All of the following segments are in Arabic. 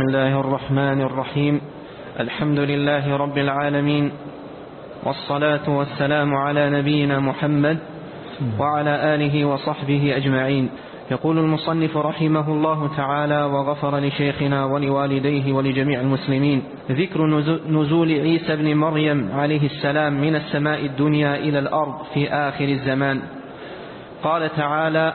بسم الله الرحمن الرحيم. الحمد لله رب العالمين. والصلاة والسلام على نبينا محمد وعلى آله وصحبه أجمعين. يقول المصنف رحمه الله تعالى وغفر لشيخنا ولوالديه ولجميع المسلمين ذكر نزول عيسى بن مريم عليه السلام من السماء الدنيا إلى الأرض في آخر الزمان. قال تعالى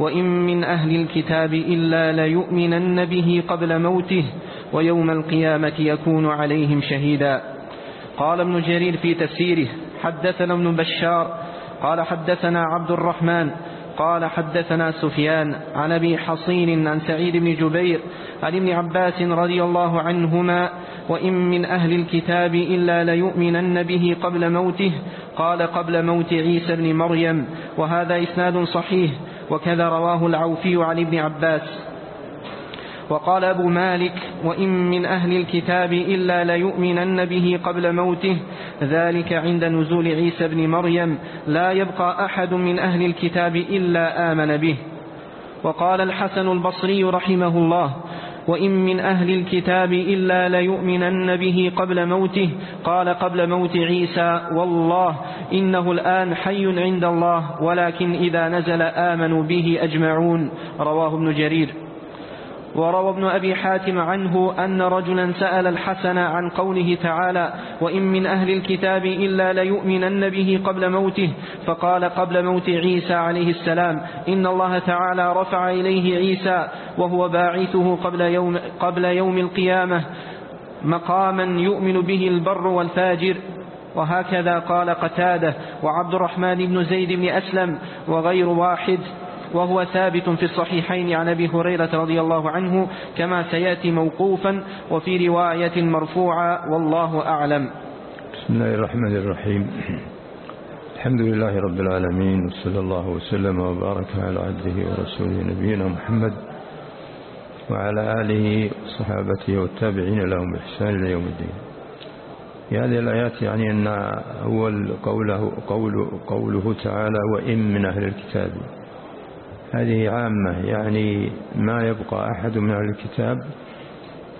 وإن من أهل الكتاب إلا ليؤمنن به قبل موته ويوم القيامة يكون عليهم شهيدا. قال ابن جرير في تفسيره حدثنا ابن بشار قال حدثنا عبد الرحمن قال حدثنا سفيان عن أبي حصين عن سعيد بن جبير عن ابن عباس رضي الله عنهما وإن من أهل الكتاب إلا ليؤمنن به قبل موته قال قبل موت عيسى بن مريم وهذا إسناد صحيح وكذا رواه العوفي عن ابن عباس. وقال أبو مالك وإن من أهل الكتاب إلا ليؤمنن به قبل موته ذلك عند نزول عيسى بن مريم لا يبقى أحد من أهل الكتاب إلا آمن به. وقال الحسن البصري رحمه الله وإن من أهل الكتاب إلا ليؤمنن به قبل موته. قال قبل موت عيسى والله إنه الآن حي عند الله ولكن إذا نزل آمنوا به أجمعون. رواه ابن جرير. وروى ابن أبي حاتم عنه أن رجلا سأل الحسن عن قوله تعالى وإن من أهل الكتاب إلا ليؤمنن به قبل موته. فقال قبل موت عيسى عليه السلام إن الله تعالى رفع إليه عيسى وهو باعثه قبل يوم, قبل يوم القيامة مقاما يؤمن به البر والفاجر. وهكذا قال قتادة وعبد الرحمن بن زيد بن أسلم وغير واحد. وهو ثابت في الصحيحين عن أبي هريرة رضي الله عنه كما سيأتي موقوفا وفي رواية مرفوعة والله أعلم. بسم الله الرحمن الرحيم. الحمد لله رب العالمين وصلى الله وسلم وبارك على عبده ورسوله نبينا محمد وعلى آله وصحابته والتابعين لهم بإحسان إلى يوم الدين. في هذه الآيات يعني أن أول قوله, قوله, قوله تعالى وإن من أهل الكتاب. هذه عامة يعني ما يبقى أحد من الكتاب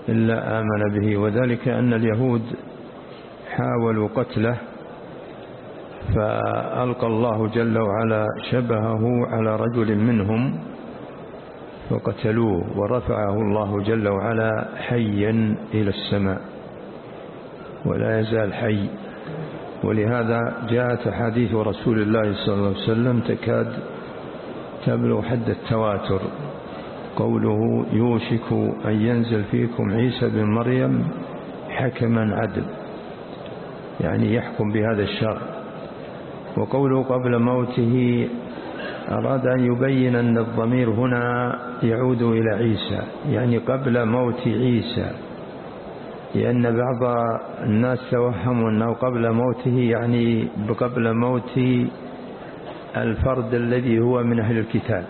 إلا آمن به. وذلك أن اليهود حاولوا قتله فألقى الله جل وعلا شبهه على رجل منهم فقتلوه ورفعه الله جل وعلا حيا إلى السماء ولا يزال حي. ولهذا جاءت حديث رسول الله صلى الله عليه وسلم تكاد تبلغ حد التواتر. قوله يوشك أن ينزل فيكم عيسى بن مريم حكما عدل. يعني يحكم بهذا الشرع. وقوله قبل موته أراد أن يبين أن الضمير هنا يعود إلى عيسى. يعني قبل موت عيسى. لأن بعض الناس توهموا أنه قبل موته يعني قبل موت الفرد الذي هو من أهل الكتاب.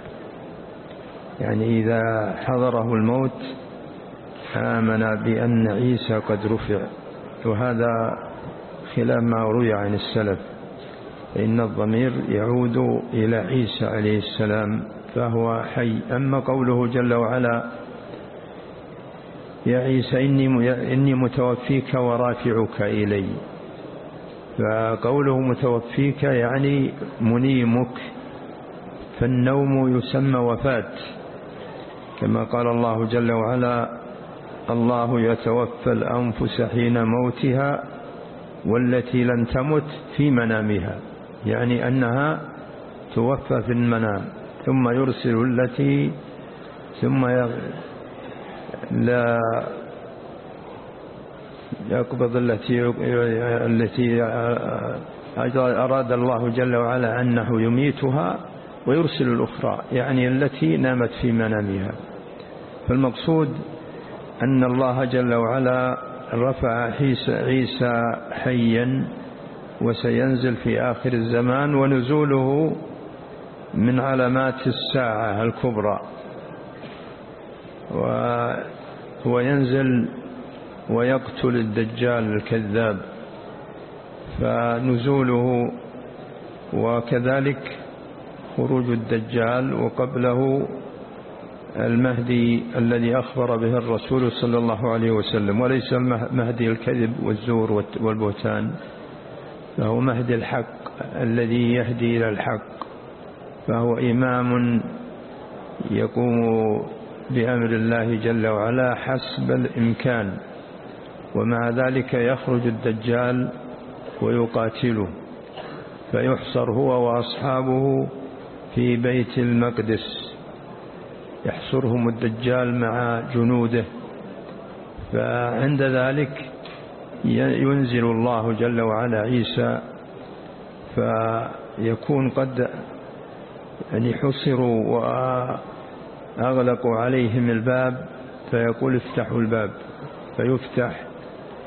يعني إذا حضره الموت آمن بأن عيسى قد رفع. وهذا خلاف ما روي عن السلف. إن الضمير يعود إلى عيسى عليه السلام فهو حي. أما قوله جل وعلا يا عيسى إني, إني متوفيك ورافعك إلي. فقوله متوفيك يعني منيمك فالنوم يسمى وفاة كما قال الله جل وعلا الله يتوفى الأنفس حين موتها والتي لم تمت في منامها يعني أنها توفى في المنام ثم يرسل التي ثم لا يقبض التي التي أراد الله جل وعلا أنه يميتها ويرسل الأخرى يعني التي نامت في منامها. فالمقصود أن الله جل وعلا رفع عيسى حيا وسينزل في آخر الزمان ونزوله من علامات الساعة الكبرى وهو ينزل ويقتل الدجال الكذاب فنزوله وكذلك خروج الدجال وقبله المهدي الذي أخبر به الرسول صلى الله عليه وسلم وليس مهدي الكذب والزور والبهتان فهو مهدي الحق الذي يهدي إلى الحق فهو إمام يقوم بأمر الله جل وعلا حسب الإمكان. ومع ذلك يخرج الدجال ويقاتله فيحصر هو وأصحابه في بيت المقدس. يحصرهم الدجال مع جنوده فعند ذلك ينزل الله جل وعلا عيسى فيكون قد يعني حصروا وأغلقوا عليهم الباب فيقول افتحوا الباب فيفتح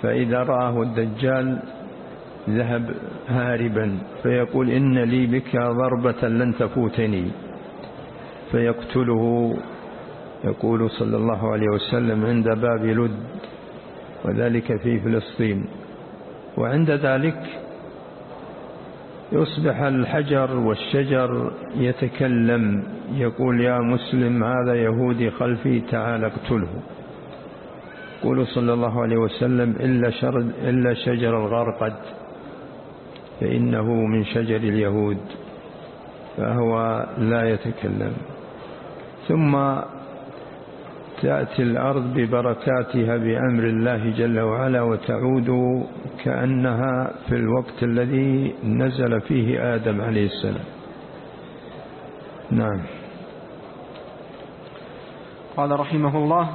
فإذا رآه الدجال ذهب هاربا فيقول إن لي بك ضربة لن تفوتني فيقتله يقول صلى الله عليه وسلم عند باب لد وذلك في فلسطين وعند ذلك يصبح الحجر والشجر يتكلم يقول يا مسلم هذا يهودي خلفي تعال اقتله يقول صلى الله عليه وسلم إلا, شرد إلا شجر الغرقد فإنه من شجر اليهود فهو لا يتكلم. ثم تأتي الأرض ببركاتها بأمر الله جل وعلا وتعود كأنها في الوقت الذي نزل فيه آدم عليه السلام. نعم. قال رحمه الله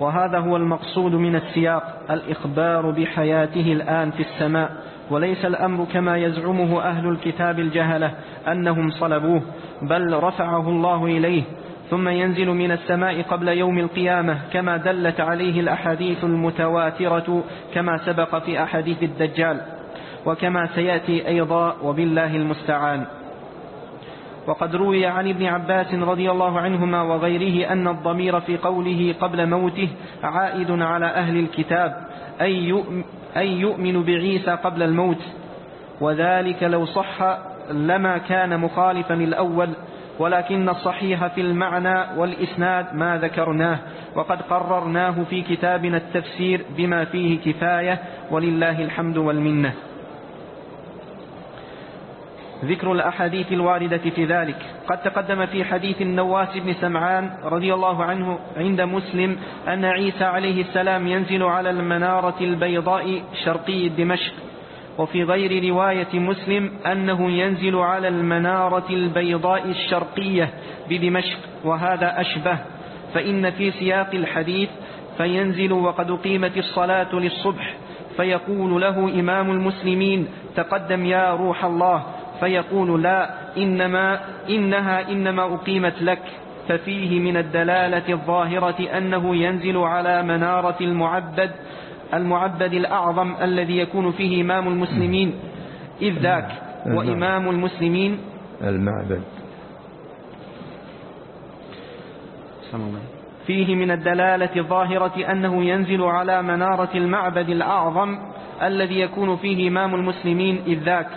وهذا هو المقصود من السياق الإخبار بحياته الآن في السماء. وليس الأمر كما يزعمه أهل الكتاب الجهلة أنهم صلبوه بل رفعه الله إليه. ثم ينزل من السماء قبل يوم القيامة كما دلت عليه الأحاديث المتواترة كما سبق في أحاديث الدجال. وكما سيأتي أيضا وبالله المستعان. وقد روي عن ابن عباس رضي الله عنهما وغيره أن الضمير في قوله قبل موته عائد على أهل الكتاب أي يؤمن بعيسى قبل الموت. وذلك لو صح لما كان مخالفا الأول ولكن الصحيح في المعنى والإسناد ما ذكرناه. وقد قررناه في كتابنا التفسير بما فيه كفاية ولله الحمد والمنة. ذكر الأحاديث الواردة في ذلك. قد تقدم في حديث النواس بن سمعان رضي الله عنه عند مسلم أن عيسى عليه السلام ينزل على المنارة البيضاء شرقي دمشق. وفي غير رواية مسلم أنه ينزل على المنارة البيضاء الشرقية بدمشق وهذا أشبه. فإن في سياق الحديث فينزل وقد أقيمت الصلاة للصبح فيقول له إمام المسلمين تقدم يا روح الله فيقول لا إنما إنها إنما أقيمت لك. ففيه من الدلالة الظاهرة أنه ينزل على منارة المعبد المعبد الأعظم الذي يكون فيه إمام المسلمين. إذ ذاك وإمام المسلمين. المعبد. فيه من الدلالة الظاهرة أنه ينزل على منارة المعبد الأعظم الذي يكون فيه إمام المسلمين. إذ ذاك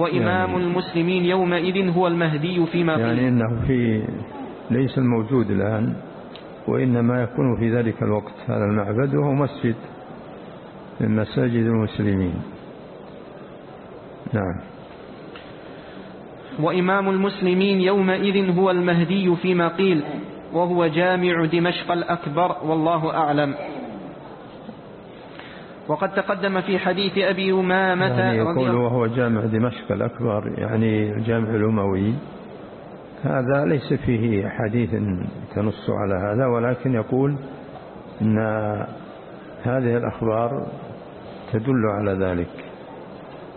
وإمام يعني المسلمين يومئذ هو المهدي فيما فيه. يعني إنه في ليس الموجود الآن وإنما يكون في ذلك الوقت. هذا المعبد وهو مسجد من مساجد المسلمين. نعم. وإمام المسلمين يومئذ هو المهدي فيما قيل وهو جامع دمشق الأكبر والله أعلم. وقد تقدم في حديث أبي أمامة يعني يقول وهو جامع دمشق الأكبر يعني الجامع الأموي. هذا ليس فيه حديث تنص على هذا ولكن يقول أن هذه الأخبار تدل على ذلك.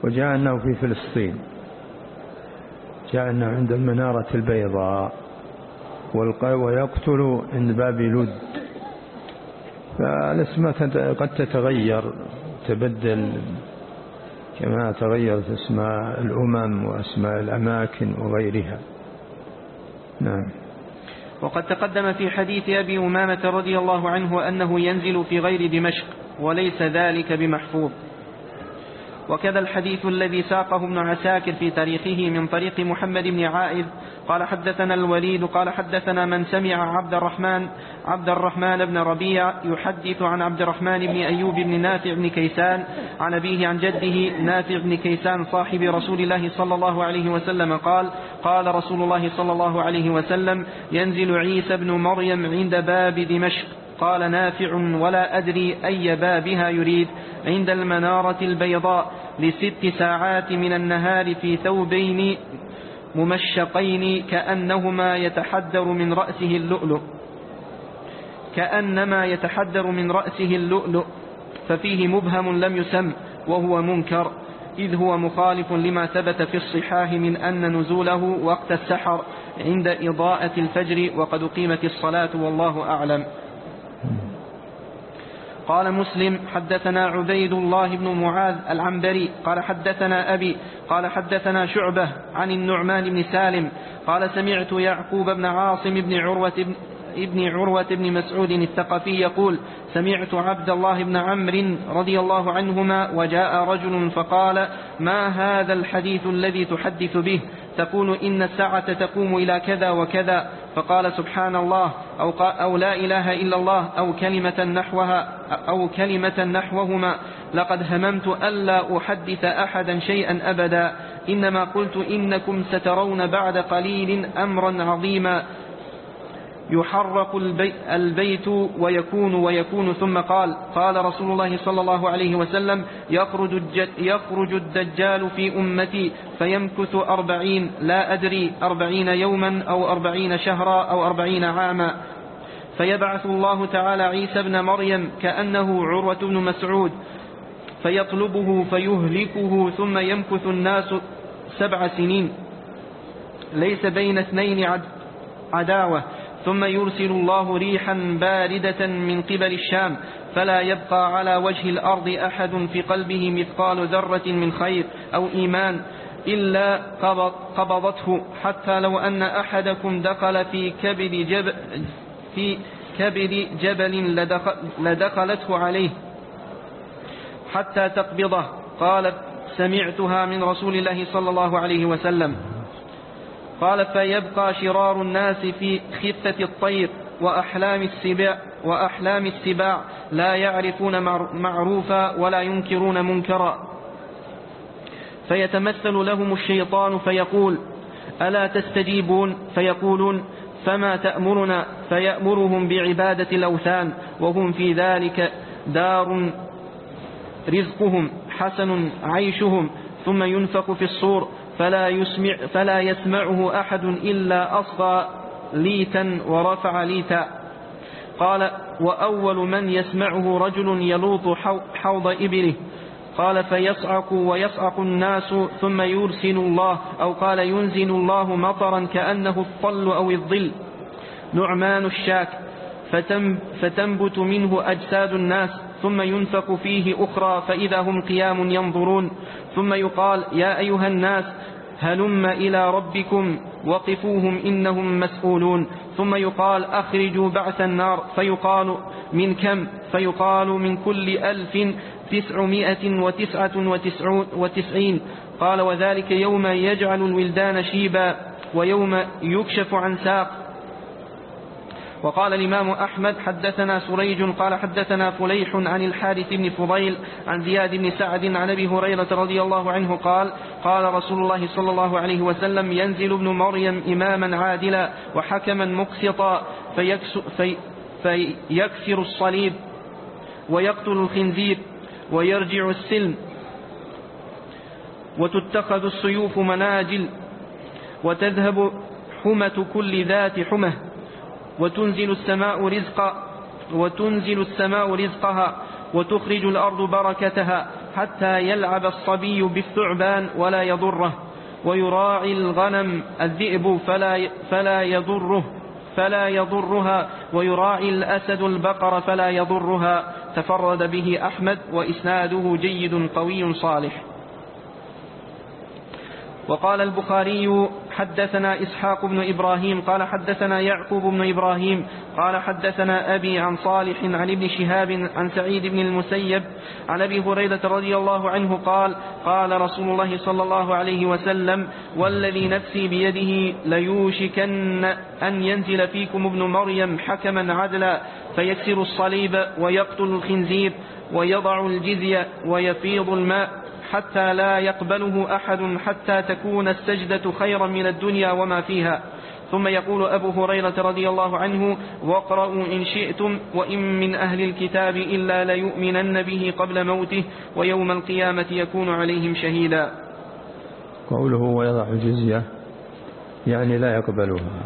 وجاء أنه في فلسطين. جاء أنه عند المنارة البيضاء ويقتل عند باب لد فالأسماء قد تتغير تبدل كما تغيرت أسماء الأمم وأسماء الأماكن وغيرها. نعم. وقد تقدم في حديث أبي أمامة رضي الله عنه أنه ينزل في غير دمشق وليس ذلك بمحفوظ. وكذا الحديث الذي ساقه ابن عساكر في تاريخه من طريق محمد بن عائذ قال حدثنا الوليد قال حدثنا من سمع عبد الرحمن عبد الرحمن بن ربيع يحدث عن عبد الرحمن بن أيوب بن نافع بن كيسان عن أبيه عن جده نافع بن كيسان صاحب رسول الله صلى الله عليه وسلم قال قال رسول الله صلى الله عليه وسلم ينزل عيسى بن مريم عند باب دمشق. قال نافع ولا أدري أي بابها يريد عند المنارة البيضاء لست ساعات من النهار في ثوبين ممشقين كأنهما يتحدر من رأسه اللؤلؤ. كأنما يتحدر من رأسه اللؤلؤ. ففيه مبهم لم يسم وهو منكر إذ هو مخالف لما ثبت في الصحاح من أن نزوله وقت السحر عند إضاءة الفجر وقد قيمت الصلاة والله أعلم. قال مسلم حدثنا عبيد الله بن معاذ العنبري قال حدثنا أبي قال حدثنا شعبة عن النعمان بن سالم قال سمعت يعقوب بن عاصم بن عروة بن ابن عروة بن مسعود الثقفي يقول سمعت عبد الله بن عمرو رضي الله عنهما وجاء رجل فقال ما هذا الحديث الذي تحدث به؟ تقول إن الساعة تقوم إلى كذا وكذا فقال سبحان الله أو, أو لا إله إلا الله أو كلمة نحوها أو كلمة نحوهما لقد هممت ألا أحدث أحدا شيئا أبدا إنما قلت إنكم سترون بعد قليل أمرا عظيما. يحرق البيت ويكون ويكون ثم قال قال رسول الله صلى الله عليه وسلم يخرج, يخرج الدجال في أمتي فيمكث أربعين لا أدري أربعين يوما أو أربعين شهرا أو أربعين عاما. فيبعث الله تعالى عيسى بن مريم كأنه عروة بن مسعود. فيطلبه فيهلكه ثم يمكث الناس سبع سنين. ليس بين اثنين عداوة. ثم يرسل الله ريحا باردة من قبل الشام فلا يبقى على وجه الأرض أحد في قلبه مثقال ذرة من خير أو إيمان إلا قبضته. حتى لو أن أحدكم دخل في كبد جبل في كبد جبل لدخل لدخلته عليه حتى تقبضه. قال سمعتها من رسول الله صلى الله عليه وسلم. قال فيبقى شرار الناس في خفة الطير وأحلام السباع وأحلام السباع لا يعرفون معروفا ولا ينكرون منكرا. فيتمثل لهم الشيطان فيقول ألا تستجيبون؟ فيقولون فما تأمرنا؟ فيأمرهم بعبادة الأوثان وهم في ذلك دار رزقهم حسن عيشهم ثم ينفق في الصور. فلا, يسمع فلا يسمعه أحد إلا أصغى ليتا ورفع ليتا. قال وأول من يسمعه رجل يلوط حوض إبله. قال فيصعق ويصعق الناس ثم يرسل الله أو قال ينزل الله مطرا كأنه الطل أو الظل. نعمان الشاك. فتنبت منه أجساد الناس ثم ينفق فيه أخرى فإذا هم قيام ينظرون. ثم يقال يا أيها الناس هلم إلى ربكم وقفوهم إنهم مسؤولون. ثم يقال أخرجوا بعث النار. فيقال من كم؟ فيقال من كل ألف تسعمائة وتسعة وتسعين. قال وذلك يوم يجعل الولدان شيبا ويوم يكشف عن ساق. وقال الإمام أحمد حدثنا سريج قال حدثنا فليح عن الحارث بن فضيل عن زياد بن سعد عن أبي هريرة رضي الله عنه قال قال رسول الله صلى الله عليه وسلم ينزل ابن مريم إماما عادلا وحكما مقسطا في فيكسر الصليب ويقتل الخنزير ويرجع السلم وتتخذ السيوف مناجل وتذهب حمة كل ذات حمة. وتنزل السماء رزقا وتنزل السماء رزقها وتخرج الأرض بركتها حتى يلعب الصبي بالثعبان ولا يضره ويراعي الغنم الذئب فلا, فلا يضره فلا يضرها ويراعي الأسد البقر فلا يضرها تفرد به أحمد وإسناده جيد قوي صالح وقال البخاري حدثنا إسحاق بن إبراهيم قال حدثنا يعقوب بن إبراهيم قال حدثنا أبي عن صالح عن ابن شهاب عن سعيد بن المسيب عن أبي هريرة رضي الله عنه قال قال رسول الله صلى الله عليه وسلم والذي نفسي بيده ليوشكن أن ينزل فيكم ابن مريم حكما عدلا فيكسر الصليب ويقتل الخنزير ويضع الجزية ويفيض الماء. حتى لا يقبله أحد حتى تكون السجدة خيرا من الدنيا وما فيها. ثم يقول أبو هريرة رضي الله عنه واقرأوا إن شئتم وإن من أهل الكتاب إلا ليؤمنن به قبل موته ويوم القيامة يكون عليهم شهيدا. قوله ويضع الجزية يعني لا يقبلها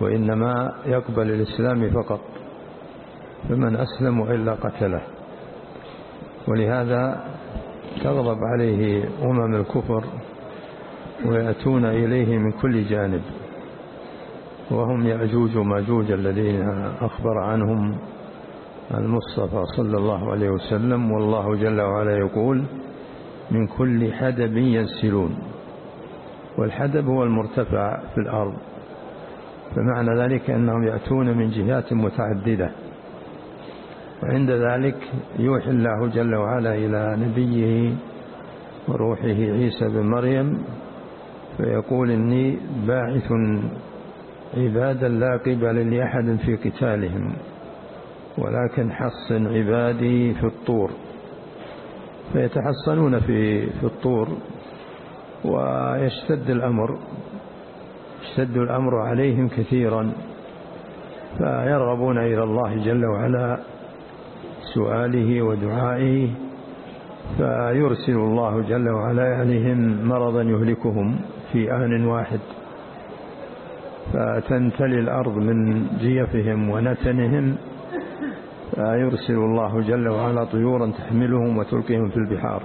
وإنما يقبل الإسلام فقط فمن أسلم إلا قتله. ولهذا تغضب عليه أمم الكفر ويأتون إليه من كل جانب وهم يأجوج وماجوج الذين أخبر عنهم المصطفى صلى الله عليه وسلم والله جل وعلا يقول من كل حدب ينسلون والحدب هو المرتفع في الأرض فمعنى ذلك أنهم يأتون من جهات متعددة. وعند ذلك يوحي الله جل وعلا إلى نبيه وروحه عيسى بن مريم فيقول إني باعث عبادا لا قبل لأحد في قتالهم ولكن حصن عبادي في الطور. فيتحصنون في في الطور ويشتد الأمر يشتد الأمر عليهم كثيرا فيرغبون إلى الله جل وعلا سؤاله ودعائه فيرسل الله جل وعلا عليهم مرضا يهلكهم في آن واحد. فتنتلي الأرض من جيفهم ونتنهم فيرسل الله جل وعلا طيورا تحملهم وتلقيهم في البحار.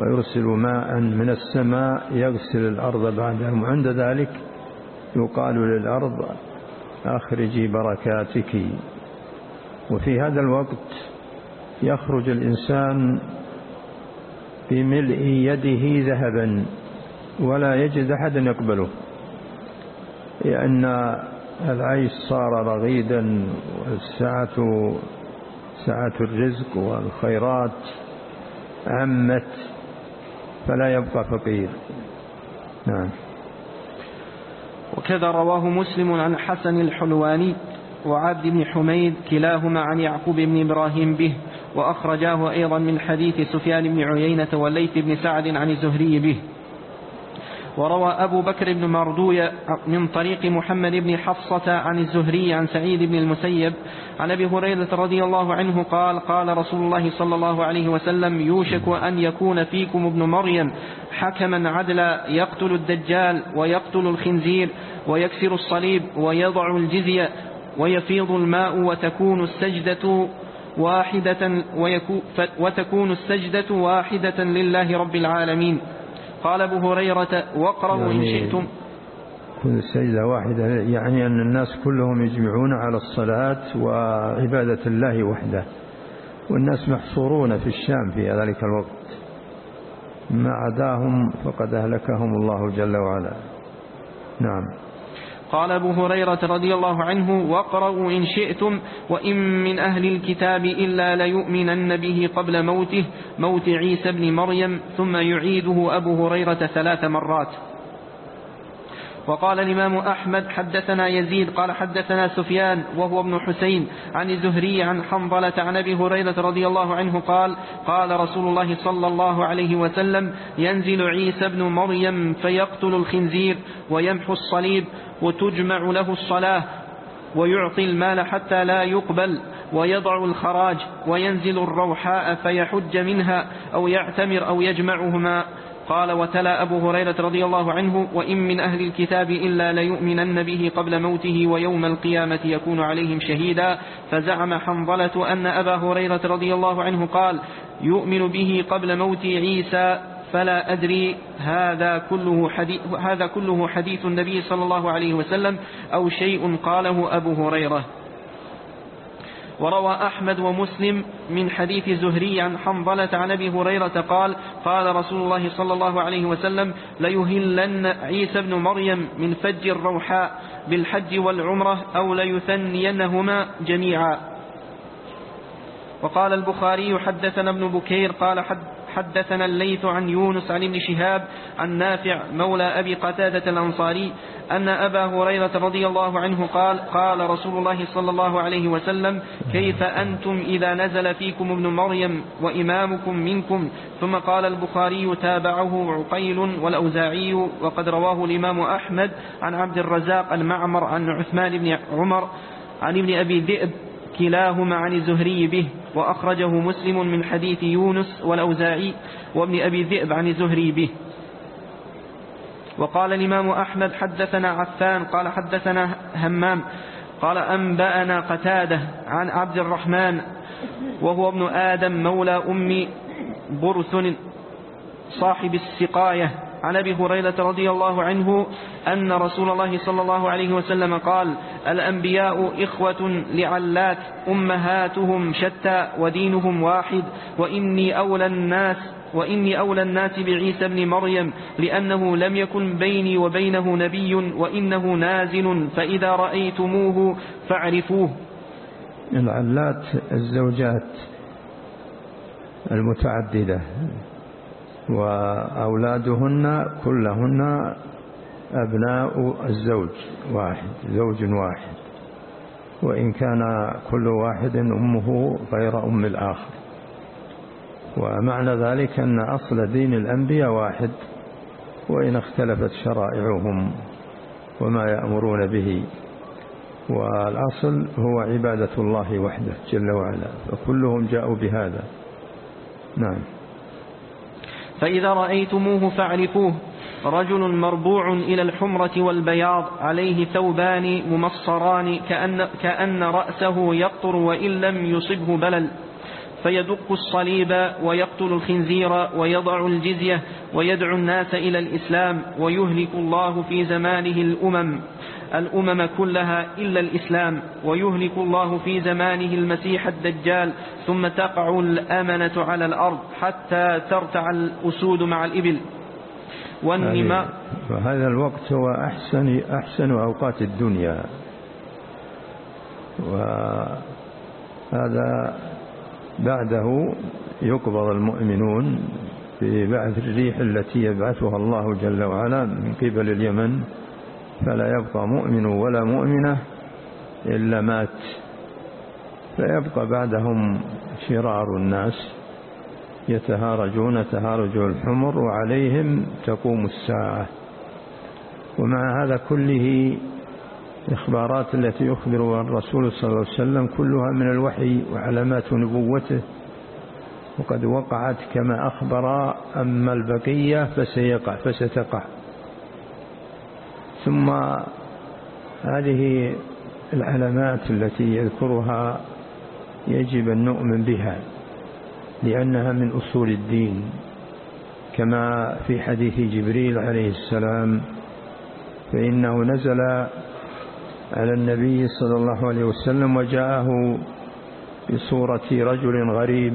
ويرسل ماء من السماء يغسل الأرض بعدهم. وعند ذلك يقال للأرض أخرجي بركاتك. وفي هذا الوقت يخرج الإنسان بملء يده ذهبا ولا يجد أحدا يقبله لأن العيش صار رغيدا والسعة سعة الرزق والخيرات عمت فلا يبقى فقير. نعم. وكذا رواه مسلم عن حسن الحلواني وعبد بن حميد كلاهما عن يعقوب بن إبراهيم به وأخرجاه أيضا من حديث سفيان بن عيينة والليث بن سعد عن الزهري به. وروى أبو بكر بن مردوية من طريق محمد بن حفصة عن الزهري عن سعيد بن المسيب عن أبي هريرة رضي الله عنه قال قال رسول الله صلى الله عليه وسلم يوشك أن يكون فيكم ابن مريم حكما عدلا يقتل الدجال ويقتل الخنزير ويكسر الصليب ويضع الجزية ويفيض الماء وتكون السجدة واحدة وتكون السجدة واحدة لله رب العالمين. قال أبو هريرة واقرأوا يعني إن شئتم. تكون السجدة واحدة يعني أن الناس كلهم يجمعون على الصلاة وعبادة الله وحده. والناس محصورون في الشام في ذلك الوقت. ما عداهم فقد أهلكهم الله جل وعلا. نعم. قال أبو هريرة رضي الله عنه واقرأوا إن شئتم وإن من أهل الكتاب إلا ليؤمنن به قبل موته موت عيسى بن مريم ثم يعيده أبو هريرة ثلاث مرات. وقال الإمام أحمد حدثنا يزيد قال حدثنا سفيان وهو ابن حسين عن الزهري عن حنظلة عن أبي هريرة رضي الله عنه قال قال رسول الله صلى الله عليه وسلم ينزل عيسى بن مريم فيقتل الخنزير ويمحو الصليب وتجمع له الصلاة ويعطي المال حتى لا يقبل ويضع الخراج وينزل الروحاء فيحج منها أو يعتمر أو يجمعهما. قال وتلا أبو هريرة رضي الله عنه وإن من أهل الكتاب إلا ليؤمنن به قبل موته ويوم القيامة يكون عليهم شهيدا. فزعم حنظلة أن أبا هريرة رضي الله عنه قال يؤمن به قبل موت عيسى فلا أدري هذا كله حديث, هذا كله حديث النبي صلى الله عليه وسلم أو شيء قاله أبو هريرة. وروى أحمد ومسلم من حديث زهري عن حنظلة عن أبي هريرة قال قال رسول الله صلى الله عليه وسلم ليهلن عيسى بن مريم من فج الروحاء بالحج والعمرة أو ليثنينهما جميعا. وقال البخاري حدثنا ابن بكير قال حد حدثنا الليث عن يونس عن ابن شهاب عن نافع مولى أبي قتادة الأنصاري أن أبا هريرة رضي الله عنه قال قال رسول الله صلى الله عليه وسلم كيف أنتم إذا نزل فيكم ابن مريم وإمامكم منكم؟ ثم قال البخاري تابعه عقيل والأوزاعي وقد رواه الإمام أحمد عن عبد الرزاق المعمر عن عثمان بن عمر عن ابن أبي ذئب كلاهما عن الزهري به. وأخرجه مسلم من حديث يونس والأوزاعي وابن أبي ذئب عن الزهري به. وقال الإمام أحمد حدثنا عفان قال حدثنا همام قال أنبأنا قتادة عن عبد الرحمن وهو ابن آدم مولى أم برث صاحب السقاية. عن أبي هريرة رضي الله عنه أن رسول الله صلى الله عليه وسلم قال الأنبياء إخوة لعلات أمهاتهم شتى ودينهم واحد وإني أولى الناس وإني أولى الناس بعيسى ابن مريم لأنه لم يكن بيني وبينه نبي وإنه نازل فإذا رأيتموه فاعرفوه. العلات الزوجات المتعددة. وأولادهن كلهن أبناء الزوج واحد زوج واحد. وإن كان كل واحد أمه غير أم الآخر. ومعنى ذلك أن أصل دين الأنبياء واحد وإن اختلفت شرائعهم وما يأمرون به. والأصل هو عبادة الله وحده جل وعلا فكلهم جاءوا بهذا. نعم. فإذا رأيتموه فاعرفوه. رجل مربوع إلى الحمرة والبياض عليه ثوبان ممصران كأن, كأن رأسه يقطر وإن لم يصبه بلل. فيدق الصليب ويقتل الخنزير ويضع الجزية ويدعو الناس إلى الإسلام ويهلك الله في زمانه الأمم. الأمم كلها إلا الإسلام ويهلك الله في زمانه المسيح الدجال ثم تقع الأمنة على الأرض حتى ترتع الأسود مع الإبل. والنماء فهذا الوقت هو أحسن, أحسن أوقات الدنيا. وهذا بعده يقبض المؤمنون في بعث الريح التي يبعثها الله جل وعلا من قبل اليمن. فلا يبقى مؤمن ولا مؤمنة إلا مات. فيبقى بعدهم شرار الناس يتهارجون تهارج الحمر وعليهم تقوم الساعة. ومع هذا كله الإخبارات التي يخبر الرسول صلى الله عليه وسلم كلها من الوحي وعلامات نبوته. وقد وقعت كما أخبر أما البقية فسيقع فستقع. ثم هذه العلامات التي يذكرها يجب أن نؤمن بها لأنها من أصول الدين كما في حديث جبريل عليه السلام فإنه نزل على النبي صلى الله عليه وسلم وجاءه بصورة رجل غريب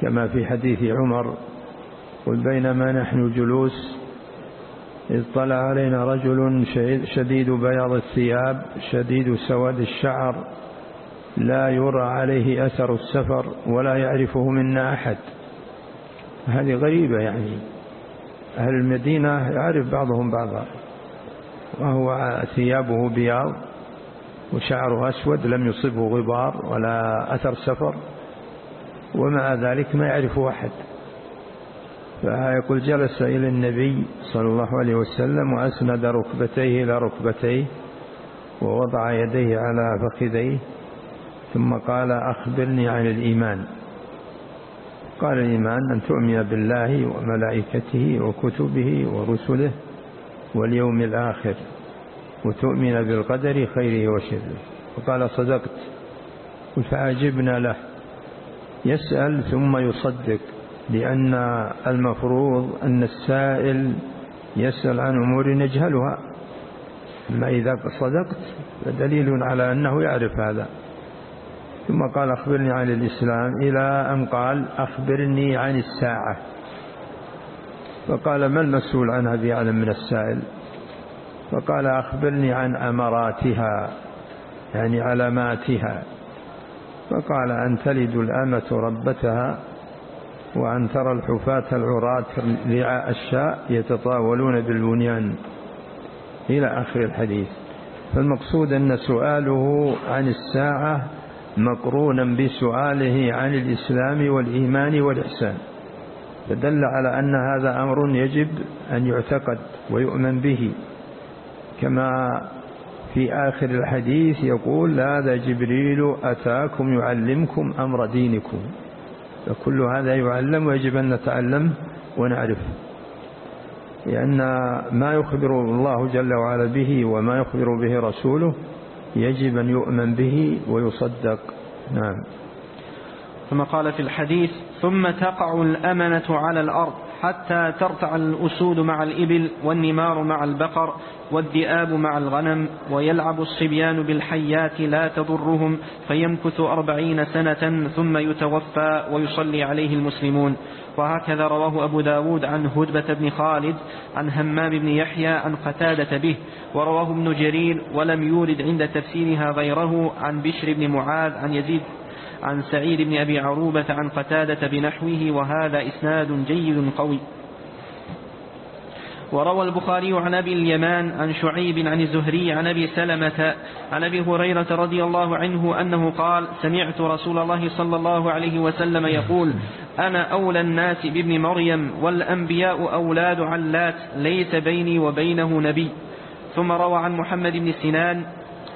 كما في حديث عمر قل بينما نحن جلوس إذ طلع علينا رجل شديد بياض الثياب شديد سواد الشعر لا يرى عليه أثر السفر ولا يعرفه منا أحد. هذه غريبة يعني. أهل المدينة يعرف بعضهم بعضا. وهو ثيابه بياض وشعره أسود لم يصبه غبار ولا أثر سفر ومع ذلك ما يعرفه أحد. فيقول جلس إلى النبي صلى الله عليه وسلم وأسند ركبتيه إلى ركبتيه ووضع يديه على فخذيه ثم قال أخبرني عن الإيمان. قال الإيمان أن تؤمن بالله وملائكته وكتبه ورسله واليوم الآخر وتؤمن بالقدر خيره وشره. وقال صدقت فعجبنا له. يسأل ثم يصدق. لأن المفروض أن السائل يسأل عن أمور يجهلها أما إذا صدقت فدليل على أنه يعرف هذا. ثم قال أخبرني عن الإسلام. إلى أن قال أخبرني عن الساعة. فقال ما المسؤول عنها بأعلم من السائل؟ فقال أخبرني عن أمراتها يعني علاماتها. فقال أن تلد الأمة ربتها وأن ترى الحفاة العراة رعاء الشاء يتطاولون بالبنيان. إلى آخر الحديث. فالمقصود أن سؤاله عن الساعة مقرونا بسؤاله عن الإسلام والإيمان والإحسان. فدل على أن هذا أمر يجب أن يعتقد ويؤمن به. كما في آخر الحديث يقول هذا جبريل أتاكم يعلمكم أمر دينكم. فكل هذا يعلم ويجب أن نتعلم ونعرف. لأن ما يخبر الله جل وعلا به وما يخبر به رسوله يجب أن يؤمن به ويصدق. نعم. ثم قال في الحديث ثم تقع الأمنة على الأرض حتى ترتع الأسود مع الإبل والنمار مع البقر والذئاب مع الغنم ويلعب الصبيان بالحيات لا تضرهم فيمكث أربعين سنة ثم يتوفى ويصلي عليه المسلمون. وهكذا رواه أبو داود عن هدبة بن خالد عن همام بن يحيى عن قتادة به. ورواه ابن جرير ولم يورد عند تفسيرها غيره عن بشر بن معاذ عن يزيد عن سعيد بن أبي عروبة عن قتادة بنحوه وهذا إسناد جيد قوي. وروى البخاري عن أبي اليمان عن شعيب عن الزهري عن أبي سلمة عن أبي هريرة رضي الله عنه أنه قال سمعت رسول الله صلى الله عليه وسلم يقول أنا أولى الناس بابن مريم والأنبياء أولاد علات ليس بيني وبينه نبي. ثم روى عن محمد بن سنان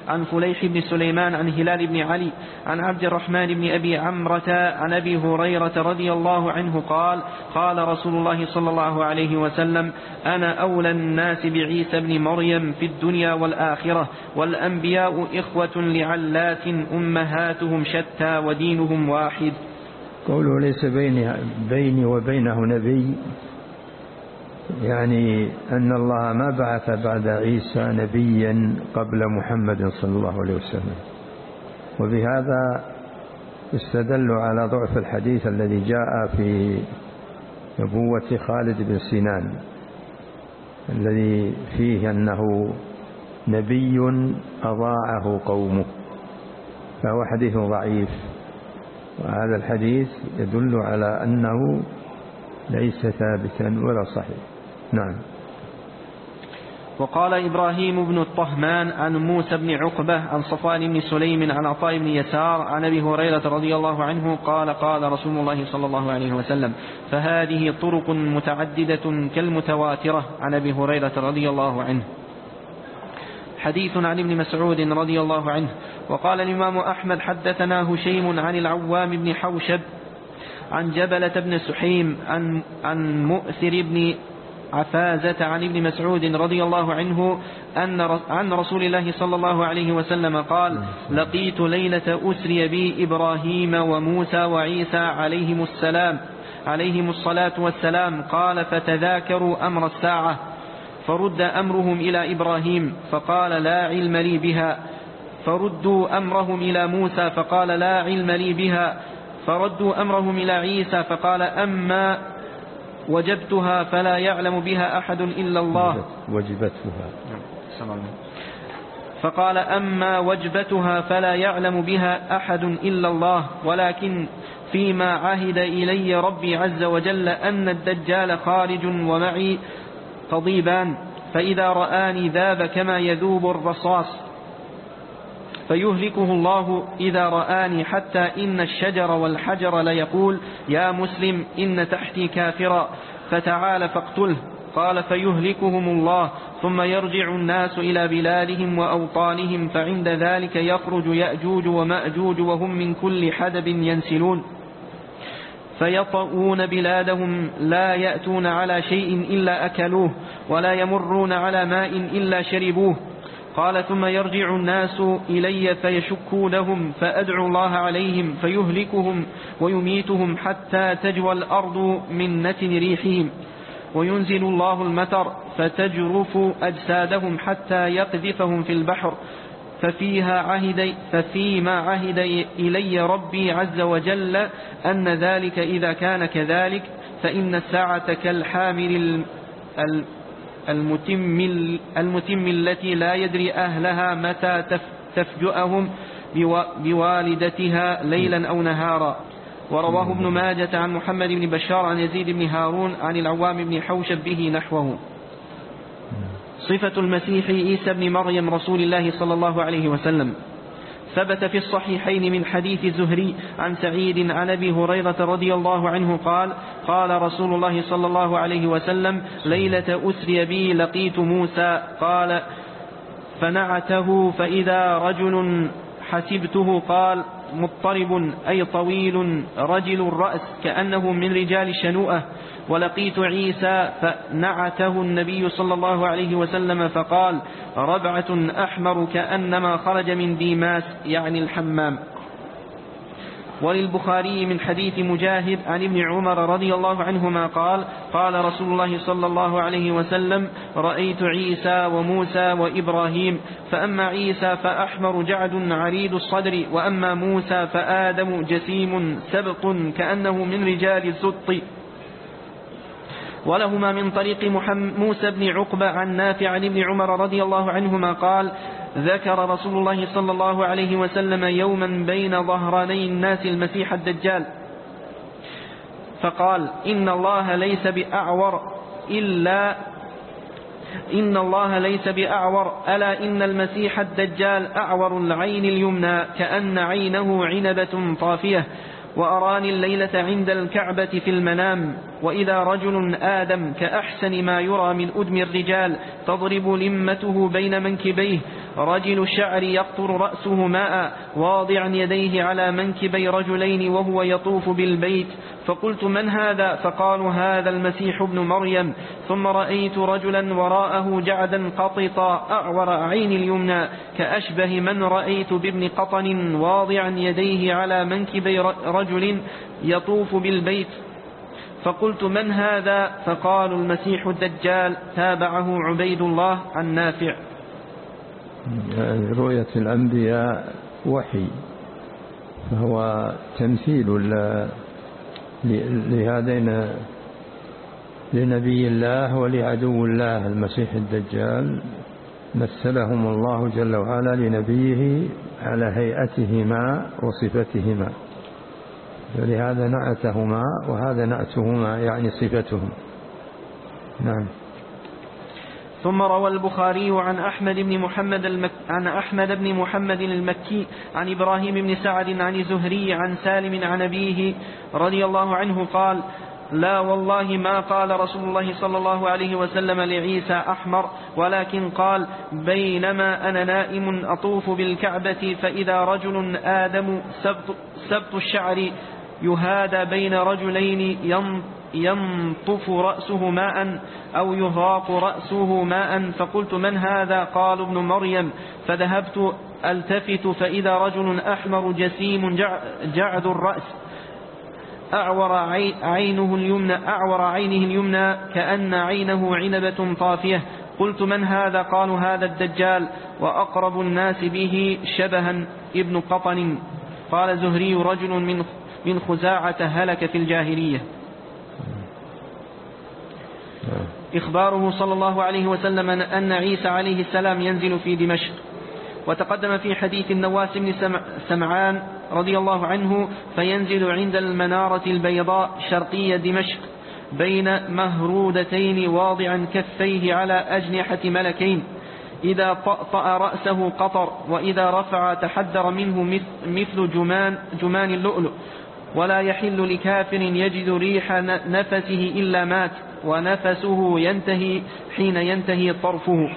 عن فليح بن سليمان عن هلال بن علي عن عبد الرحمن بن أبي عمرة عن أبي هريرة رضي الله عنه قال قال رسول الله صلى الله عليه وسلم أنا أولى الناس بعيسى بن مريم في الدنيا والآخرة والأنبياء إخوة لعلات أمهاتهم شتى ودينهم واحد. قوله ليس بيني, وبينه نبي يعني أن الله ما بعث بعد عيسى نبيا قبل محمد صلى الله عليه وسلم. وبهذا استدل على ضعف الحديث الذي جاء في نبوة خالد بن سنان الذي فيه أنه نبي أضاعه قومه. فهو حديث ضعيف. وهذا الحديث يدل على أنه ليس ثابتا ولا صحيح. نعم. وقال إبراهيم بن الطهمان عن موسى بن عقبة عن صفوان بن سليم عن عطاء بن يسار عن أبي هريرة رضي الله عنه قال قال رسول الله صلى الله عليه وسلم فهذه طرق متعددة كالمتواترة. عن أبي هريرة رضي الله عنه. حديث عن ابن مسعود رضي الله عنه. وقال الإمام أحمد حدثنا هشيم عن العوام بن حوشب عن جبلة بن سحيم عن, عن مؤثر بن عفازة عن ابن مسعود رضي الله عنه أن عن رسول الله صلى الله عليه وسلم قال لقيت ليلة أسري بي إبراهيم وموسى وعيسى عليهم السلام عليهم الصلاة والسلام. قال فتذاكروا أمر الساعة. فرد أمرهم إلى إبراهيم فقال لا علم لي بها. فردوا أمرهم إلى موسى فقال لا علم لي بها. فردوا أمرهم إلى عيسى فقال أما وجبتها فلا يعلم بها أحد إلا الله. وجبتها. فقال أما وجبتها فلا يعلم بها أحد إلا الله ولكن فيما عهد إلي ربي عز وجل أن الدجال خارج ومعي قضيبان فإذا رآني ذاب كما يذوب الرصاص. فيهلكه الله إذا رآني حتى إن الشجر والحجر ليقول يا مسلم إن تحتي كافرا. فتعال فاقتله. قال فيهلكهم الله ثم يرجع الناس إلى بلادهم وأوطانهم فعند ذلك يخرج يأجوج ومأجوج وهم من كل حدب ينسلون. فيطؤون بلادهم لا يأتون على شيء إلا أكلوه ولا يمرون على ماء إلا شربوه. قال ثم يرجع الناس إلي فيشكونهم فأدعو الله عليهم فيهلكهم ويميتهم حتى تجوى الأرض من نتن ريحهم وينزل الله المطر فتجرف أجسادهم حتى يقذفهم في البحر ففيها عهد ففيما عهد إلي ربي عز وجل أن ذلك إذا كان كذلك فإن الساعة كالحامل المتم, المتم التي لا يدري أهلها متى تفجأهم بوالدتها ليلا أو نهارا. ورواه ابن ماجة عن محمد بن بشار عن يزيد بن هارون عن العوام بن حوشب به نحوه. صفة المسيح عيسى بن مريم رسول الله صلى الله عليه وسلم. ثبت في الصحيحين من حديث الزهري عن سعيد عن أبي هريرة رضي الله عنه قال قال رسول الله صلى الله عليه وسلم ليلة أسري بي لقيت موسى قال فنعته فإذا رجل حسبته قال مضطرب أي طويل رجل الرأس كأنه من رجال شنوءة. ولقيت عيسى فنعته النبي صلى الله عليه وسلم فقال ربعة أحمر كأنما خرج من ديماس يعني الحمام. وللبخاري من حديث مجاهد عن ابن عمر رضي الله عنهما قال قال رسول الله صلى الله عليه وسلم رأيت عيسى وموسى وإبراهيم فأما عيسى فأحمر جعد عريض الصدر وأما موسى فآدم جسيم سبط كأنه من رجال الزط ولهما من طريق موسى بن عقبة عن نافع عن ابن عمر رضي الله عنهما قال ذكر رسول الله صلى الله عليه وسلم يوما بين ظهراني الناس المسيح الدجال. فقال إن الله ليس بأعور إلا إن الله ليس بأعور. ألا إن المسيح الدجال أعور العين اليمنى كأن عينه عنبة طافية وأراني الليلة عند الكعبة في المنام. وإذا رجل آدم كأحسن ما يرى من أدم الرجال تضرب لمته بين منكبيه رجل الشعر يقطر رأسه ماء واضعا يديه على منكبي رجلين وهو يطوف بالبيت. فقلت من هذا؟ فقالوا هذا المسيح ابن مريم. ثم رأيت رجلا وراءه جعدا قططا أعور عين اليمنى. كأشبه من رأيت بابن قطن واضعا يديه على منكبي رجل يطوف بالبيت. فقلت من هذا؟ فقالوا المسيح الدجال. تابعه عبيد الله عن نافع رؤية الأنبياء وحي فهو تمثيل لهذين لنبي الله ولعدو الله المسيح الدجال. مثلهم الله جل وعلا لنبيه على هيئتهما وصفتهما. فلهذا نعتهما وهذا نعتهما يعني صفتهم. نعم. ثم روى البخاري عن أحمد بن محمد المك... عن أحمد بن محمد المكي عن إبراهيم بن سعد عن زهري عن سالم عن أبيه رضي الله عنه قال لا والله ما قال رسول الله صلى الله عليه وسلم لعيسى أحمر ولكن قال بينما أنا نائم أطوف بالكعبة فإذا رجل آدم سبط, سبط الشعر يهادى بين رجلين ينطف رأسه ماء أو يهراق رأسه ماء فقلت من هذا؟ قال ابن مريم. فذهبت ألتفت فإذا رجل أحمر جسيم جعد الرأس أعور عينه اليمنى أعور عينه اليمنى كأن عينه عنبة طافية. قلت من هذا؟ قالوا هذا الدجال وأقرب الناس به شبها ابن قطن. قال زهري رجل من من خزاعة هلك في الجاهلية. إخباره صلى الله عليه وسلم أن عيسى عليه السلام ينزل في دمشق وتقدم في حديث النواس بن سمعان رضي الله عنه فينزل عند المنارة البيضاء شرقية دمشق بين مهرودتين واضعا كفيه على أجنحة ملكين إذا طأطأ رأسه قطر وإذا رفع تحدر منه مثل جمان, جمان اللؤلؤ ولا يحل لكافر يجد ريح نفسه إلا مات. ونفسه ينتهي حين ينتهي طرفه.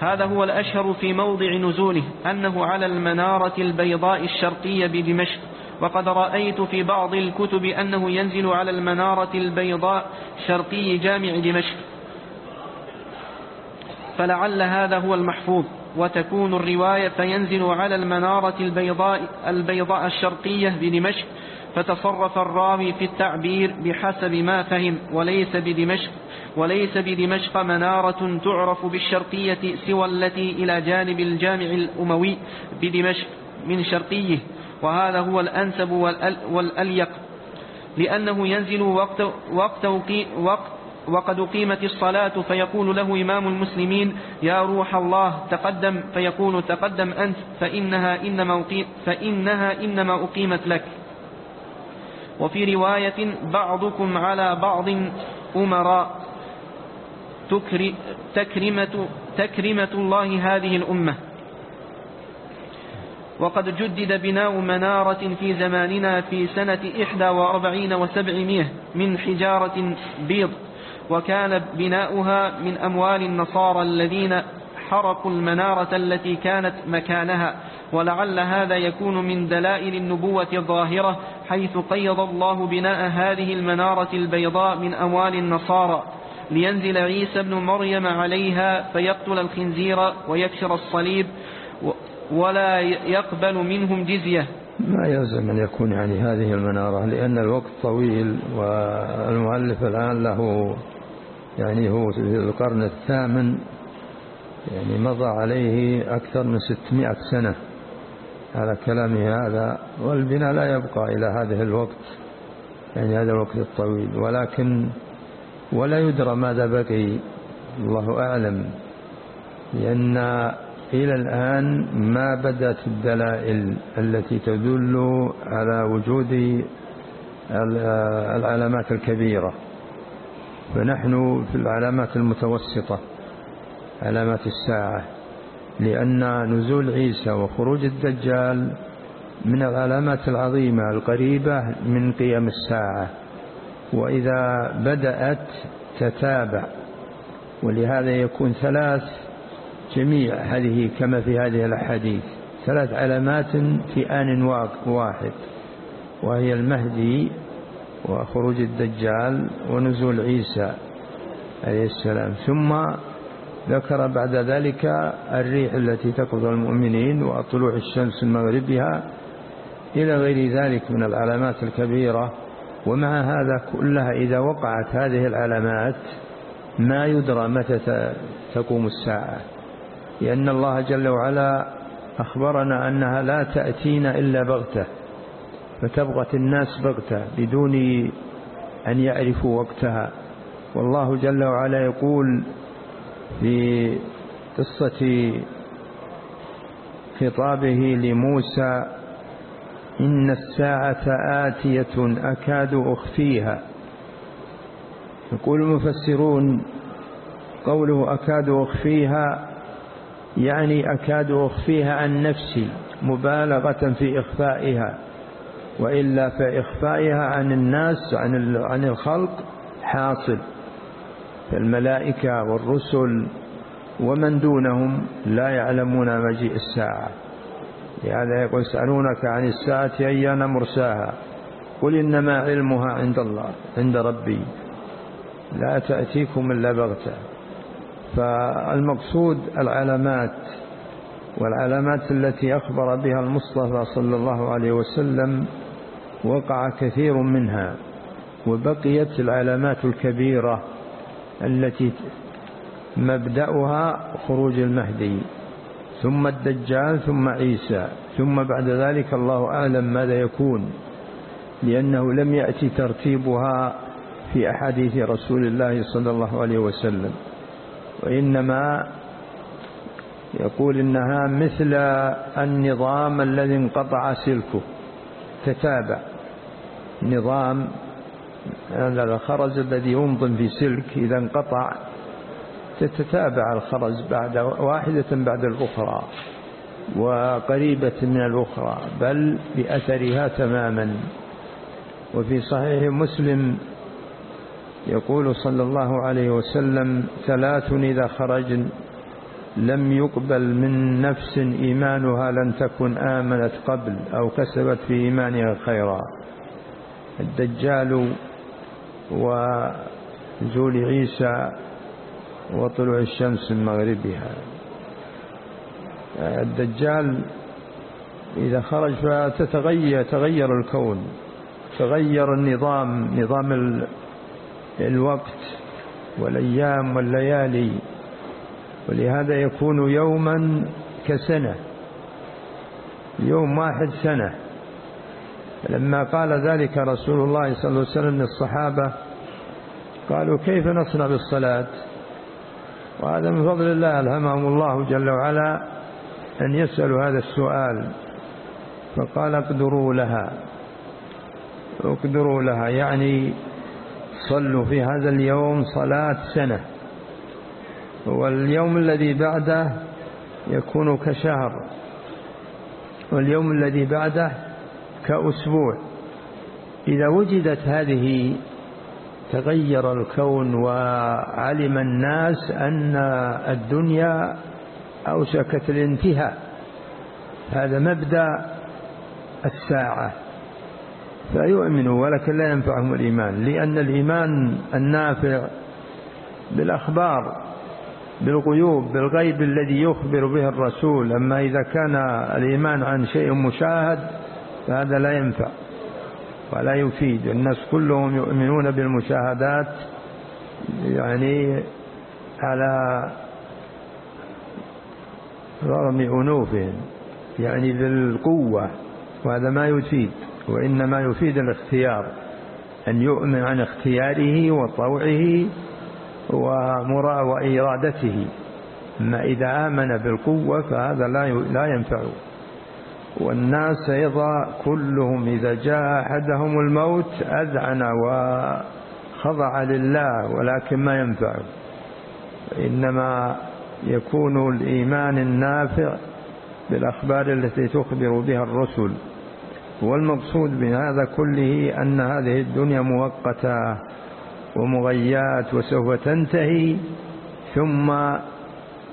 هذا هو الأشهر في موضع نزوله أنه على المنارة البيضاء الشرقية بدمشق. وقد رأيت في بعض الكتب أنه ينزل على المنارة البيضاء شرقي جامع دمشق. فلعل هذا هو المحفوظ وتكون الرواية فينزل على المنارة البيضاء, البيضاء الشرقية بدمشق. فتصرف الراوي في التعبير بحسب ما فهم وليس بدمشق وليس بدمشق منارة تعرف بالشرقية سوى التي إلى جانب الجامع الأموي بدمشق من شرقيه. وهذا هو الأنسب والأليق لأنه ينزل وقت, وقت, وقت وقد أقيمت الصلاة فيقول له إمام المسلمين يا روح الله تقدم. فيقول تقدم أنت فإنها إنما, فإنها إنما أقيمت لك. وفي رواية بعضكم على بعض أمراء تكرمة, تكرمة الله هذه الأمة. وقد جدد بناء منارة في زماننا في سنة إحدى وأربعين وسبعمائة من حجارة بيض وكان بناؤها من أموال النصارى الذين حرقوا المنارة التي كانت مكانها ولعل هذا يكون من دلائل النبوة الظاهرة حيث قيض الله بناء هذه المنارة البيضاء من أموال النصارى لينزل عيسى بن مريم عليها فيقتل الخنزير ويكسر الصليب ولا يقبل منهم جزية. ما يلزم أن يكون يعني هذه المنارة لأن الوقت طويل والمؤلف الآن له يعني هو في القرن الثامن يعني مضى عليه أكثر من ستمائة سنة. على كلامه هذا والبناء لا يبقى إلى هذه الوقت يعني هذا الوقت الطويل. ولكن ولا يدرى ماذا بقي الله أعلم. لأن إلى الآن ما بدأت الدلائل التي تدل على وجود العلامات الكبيرة. فنحن في العلامات المتوسطة علامات الساعة. لأن نزول عيسى وخروج الدجال من العلامات العظيمة القريبة من قيام الساعة وإذا بدأت تتابع ولهذا يكون ثلاث جميع هذه كما في هذه الأحاديث ثلاث علامات في آن واحد وهي المهدي وخروج الدجال ونزول عيسى عليه السلام ثم ذكر بعد ذلك الريح التي تقضى المؤمنين وطلوع الشمس من مغربها إلى غير ذلك من العلامات الكبيرة. ومع هذا كلها إذا وقعت هذه العلامات ما يدرى متى تقوم الساعة. لأن الله جل وعلا أخبرنا أنها لا تأتينا إلا بغتة فتبغت الناس بغتة بدون أن يعرفوا وقتها. والله جل وعلا يقول في قصة خطابه لموسى إن الساعة آتية أكاد أخفيها. يقول المفسرون قوله أكاد أخفيها يعني أكاد أخفيها عن نفسي مبالغة في إخفائها وإلا فإخفائها عن الناس عن عن الخلق حاصل. فالملائكة والرسل ومن دونهم لا يعلمون مجيء الساعة. لهذا يقول يسألونك عن الساعة أيان مرساها؟ قل إنما علمها عند الله عند ربي. لا تأتيكم إلا بغتة. فالمقصود العلامات والعلامات التي أخبر بها المصطفى صلى الله عليه وسلم وقع كثير منها وبقيت العلامات الكبيرة التي مبدأها خروج المهدي ثم الدجال ثم عيسى ثم بعد ذلك الله أعلم ماذا يكون لأنه لم يأتي ترتيبها في أحاديث رسول الله صلى الله عليه وسلم. وإنما يقول إنها مثل النظام الذي انقطع سلكه تتابع. نظام هذا الخرز الذي ينظم في سلك إذا انقطع تتتابع الخرز بعد واحدة بعد الأخرى وقريبة من الأخرى بل بأثرها تماما. وفي صحيح مسلم يقول صلى الله عليه وسلم ثلاث إذا خرجن لم يقبل من نفس إيمانها لن تكن آمنت قبل أو كسبت في إيمانها خيرا. الدجال ونزول عيسى وطلوع الشمس من مغربها. الدجال إذا خرج فتتغير تغير الكون تغير النظام نظام الوقت والأيام والليالي. ولهذا يكون يوما كسنة يوم واحد سنة. لما قال ذلك رسول الله صلى الله عليه وسلم للصحابة قالوا كيف نصنع بالصلاة؟ وهذا من فضل الله ألهمهم الله جل وعلا أن يسألوا هذا السؤال. فقال اقدروا لها. اقدروا لها. يعني صلوا في هذا اليوم صلاة سنة. واليوم الذي بعده يكون كشهر. واليوم الذي بعده كأسبوع. إذا وجدت هذه تغير الكون وعلم الناس أن الدنيا أوشكت الانتهاء هذا مبدأ الساعة. فيؤمنوا ولكن لا ينفعهم الإيمان لأن الإيمان النافع بالأخبار بالغيوب بالغيب الذي يخبر به الرسول. أما إذا كان الإيمان عن شيء مشاهد فهذا لا ينفع ولا يفيد. الناس كلهم يؤمنون بالمشاهدات يعني على رغم أنوفهم يعني بالقوة وهذا ما يفيد وإنما يفيد الاختيار أن يؤمن عن اختياره وطوعه ومرا وإرادته. أما إذا آمن بالقوة فهذا لا لا ينفع. والناس أيضا كلهم إذا جاء أحدهم الموت أذعن وخضع لله ولكن ما ينفع. إنما يكون الإيمان النافع بالأخبار التي تخبر بها الرسل. والمقصود بهذا كله أن هذه الدنيا مؤقتة ومغيات وسوف تنتهي ثم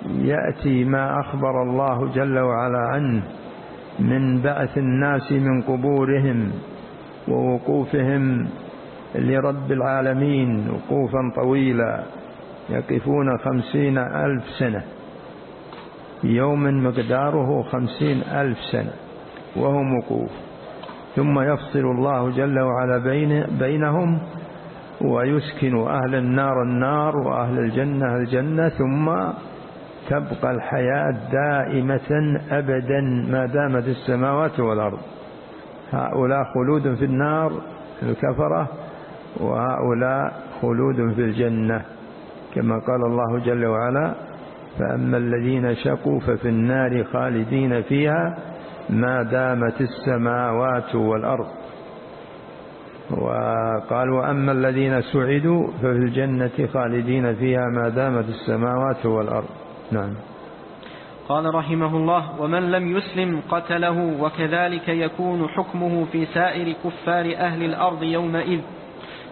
يأتي ما أخبر الله جل وعلا عنه. من بعث الناس من قبورهم ووقوفهم لرب العالمين وقوفا طويلا يقفون خمسين ألف سنة. يوم مقداره خمسين ألف سنة وهو وقوف ثم يفصل الله جل وعلا بين بينهم ويسكن أهل النار النار وأهل الجنة الجنة ثم تبقى الحياة دائمة أبدا ما دامت السماوات والأرض. هؤلاء خلود في النار الكفرة وهؤلاء خلود في الجنة. كما قال الله جل وعلا فأما الذين شقوا ففي النار خالدين فيها ما دامت السماوات والأرض. وقال وأما الذين سعدوا ففي الجنة خالدين فيها ما دامت السماوات والأرض. نعم. قال رحمه الله ومن لم يسلم قتله وكذلك يكون حكمه في سائر كفار أهل الأرض يومئذ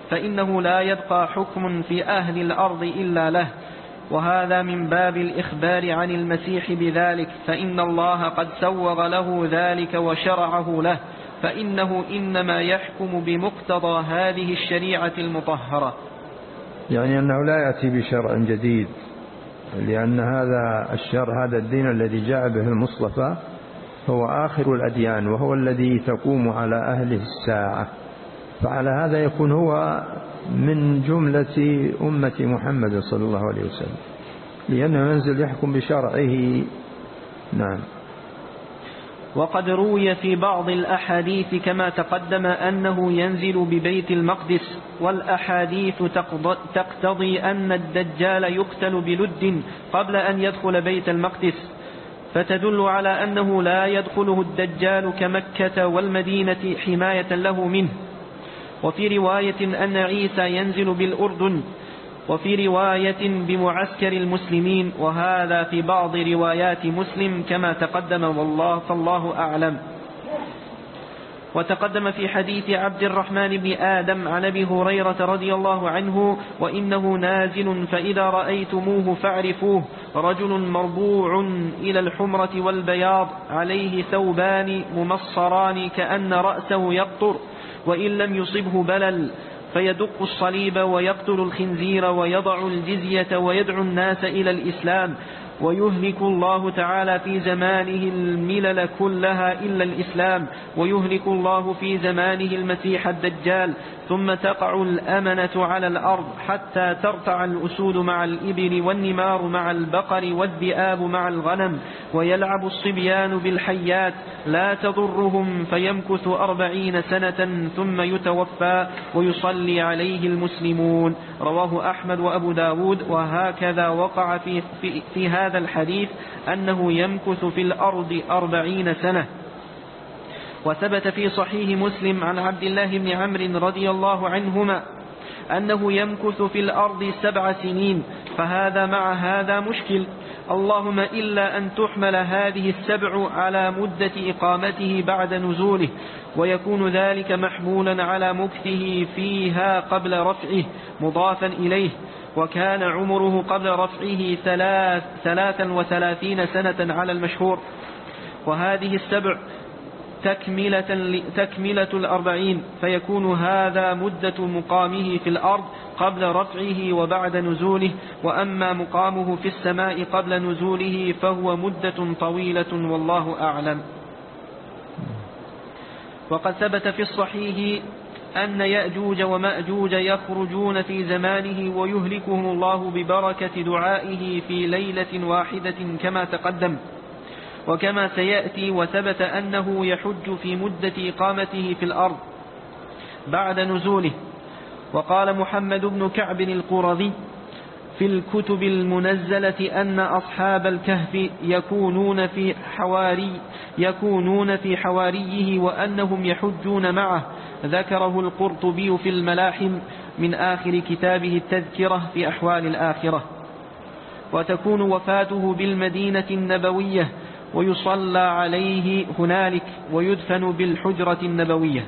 فإنه لا يبقى حكم في أهل الأرض إلا له وهذا من باب الإخبار عن المسيح بذلك فإن الله قد سوغ له ذلك وشرعه له فإنه إنما يحكم بمقتضى هذه الشريعة المطهرة. يعني أنه لا يأتي بشرع جديد. لأن هذا الشرع هذا الدين الذي جاء به المصطفى هو آخر الأديان وهو الذي تقوم على أهله الساعة. فعلى هذا يكون هو من جملة أمة محمد صلى الله عليه وسلم. لأنه ينزل يحكم بشرعه. نعم. وقد روي في بعض الأحاديث كما تقدم أنه ينزل ببيت المقدس والأحاديث تقتضي أن الدجال يقتل بلد قبل أن يدخل بيت المقدس. فتدل على أنه لا يدخله الدجال كمكة والمدينة حماية له منه. وفي رواية أن عيسى ينزل بالأردن وفي رواية بمعسكر المسلمين وهذا في بعض روايات مسلم كما تقدم والله فالله أعلم. وتقدم في حديث عبد الرحمن بن آدم عن أبي هريرة رضي الله عنه وإنه نازل فإذا رأيتموه فاعرفوه رجل مربوع إلى الحمرة والبياض عليه ثوبان ممصران كأن رأسه يقطر وإن لم يصبه بلل. فيدق الصليب ويقتل الخنزير ويضع الجزية ويدعو الناس إلى الإسلام. ويهلك الله تعالى في زمانه الملل كلها إلا الإسلام ويهلك الله في زمانه المسيح الدجال ثم تقع الأمنة على الأرض حتى ترتع الأسود مع الإبل والنمار مع البقر والذئاب مع الغنم ويلعب الصبيان بالحيات لا تضرهم فيمكث أربعين سنة ثم يتوفى ويصلي عليه المسلمون. رواه أحمد وأبو داود وهكذا وقع في, في, في هذا الحديث أنه يمكث في الأرض أربعين سنة. وثبت في صحيح مسلم عن عبد الله بن عمرو رضي الله عنهما أنه يمكث في الأرض سبع سنين فهذا مع هذا مشكل. اللهم إلا أن تحمل هذه السبع على مدة إقامته بعد نزوله ويكون ذلك محمولا على مكثه فيها قبل رفعه مضافا إليه. وكان عمره قبل رفعه ثلاث ثلاثا وثلاثين سنة على المشهور. وهذه السبع تكملة, تكملة الأربعين فيكون هذا مدة مقامه في الأرض قبل رفعه وبعد نزوله. وأما مقامه في السماء قبل نزوله فهو مدة طويلة والله أعلم. وقد ثبت في الصحيح أن يأجوج ومأجوج يخرجون في زمانه ويهلكهم الله ببركة دعائه في ليلة واحدة كما تقدم. وكما سيأتي وثبت أنه يحج في مدة إقامته في الأرض بعد نزوله. وقال محمد بن كعب القرظي في الكتب المنزلة أن أصحاب الكهف يكونون في حواري يكونون في حواريه وأنهم يحجون معه ذكره القرطبي في الملاحم من آخر كتابه التذكرة في أحوال الآخرة. وتكون وفاته بالمدينة النبوية ويصلى عليه هنالك ويدفن بالحجرة النبوية.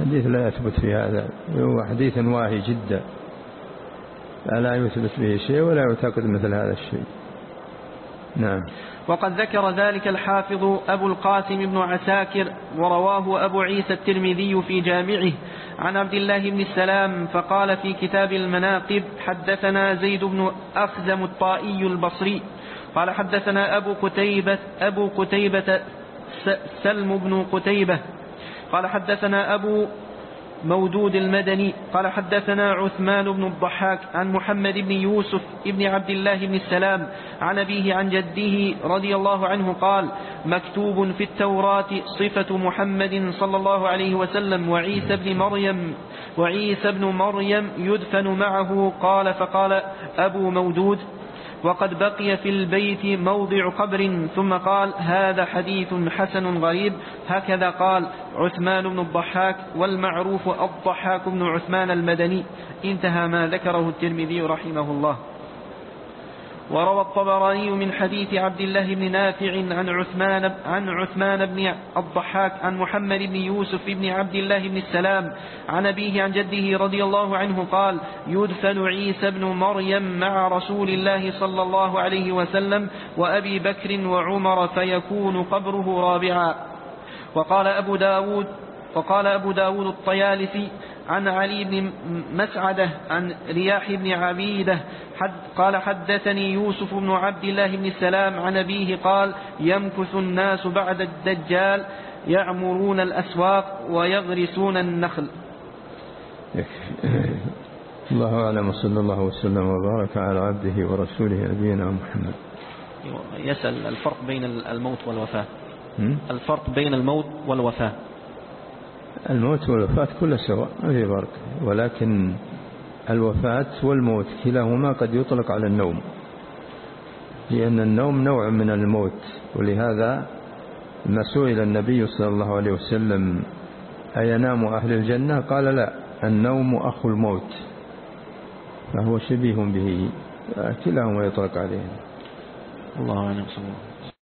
حديث لا يثبت في هذا هو حديث واهي جدا. لا يثبت به شيء ولا يعتقد مثل هذا الشيء. نعم. وقد ذكر ذلك الحافظ أبو القاسم بن عساكر ورواه أبو عيسى الترمذي في جامعه عن عبد الله بن السلام فقال في كتاب المناقب حدثنا زيد بن أخزم الطائي البصري. قال حدثنا أبو قتيبة أبو قتيبة سلم بن قتيبة. قال حدثنا أبو مودود المدني. قال حدثنا عثمان بن الضحاك عن محمد بن يوسف بن عبد الله بن السلام عن أبيه عن جده رضي الله عنه قال مكتوب في التوراة صفة محمد صلى الله عليه وسلم وعيسى بن مريم وعيسى بن مريم يدفن معه. قال فقال أبو مودود وقد بقي في البيت موضع قبر ثم قال هذا حديث حسن غريب. هكذا قال عثمان بن الضحاك والمعروف الضحاك بن عثمان المدني. انتهى ما ذكره الترمذي رحمه الله. وروى الطبراني من حديث عبد الله بن نافع عن عثمان عن عثمان بن الضحاك عن محمد بن يوسف بن عبد الله بن السلام عن أبيه عن جده رضي الله عنه قال يدفن عيسى بن مريم مع رسول الله صلى الله عليه وسلم وأبي بكر وعمر فيكون قبره رابعا. وقال أبو داود وقال أبو داود الطيالسي عن علي بن مسعدة عن رياح بن عبيدة حد قال حدثني يوسف بن عبد الله بن السلام عن أبيه قال يمكث الناس بعد الدجال يعمرون الأسواق ويغرسون النخل. الله أعلم وصلى الله وسلم وبارك على عبده ورسوله نبينا محمد. يسأل الفرق بين الموت والوفاة. الفرق بين الموت والوفاة. الموت والوفاة كل سواء ما في فرق. ولكن الوفاة والموت كلاهما قد يطلق على النوم. لأن النوم نوع من الموت. ولهذا ما سئل النبي صلى الله عليه وسلم أينام أهل الجنة؟ قال لا النوم أخو الموت. فهو شبيه به. كلاهما يطلق عليه. الله أعلم